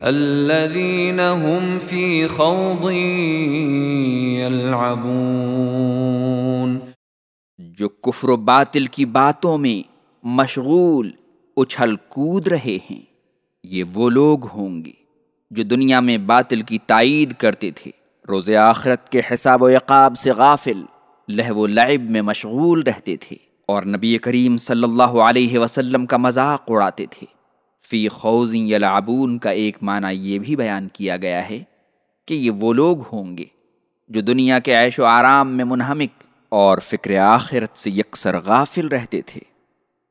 الذين هم في خوض يلعبون. جو کفر و باطل کی باتوں میں مشغول اچھل کود رہے ہیں، یہ وہ لوگ ہوں گے جو دنیا میں باطل کی تائید کرتے تھے روز آخرت کے حساب و عقاب سے غافل، لہو و لعب میں مشغول رہتے تھے اور نبی کریم صلی اللہ علیہ وسلم کا مذاق اڑاتے تھے۔ فی خوض یلعبون کا ایک معنی یہ بھی بیان کیا گیا ہے کہ یہ وہ لوگ ہوں گے جو دنیا کے عیش و آرام میں منہمک اور فکر آخرت سے یکسر غافل رہتے تھے۔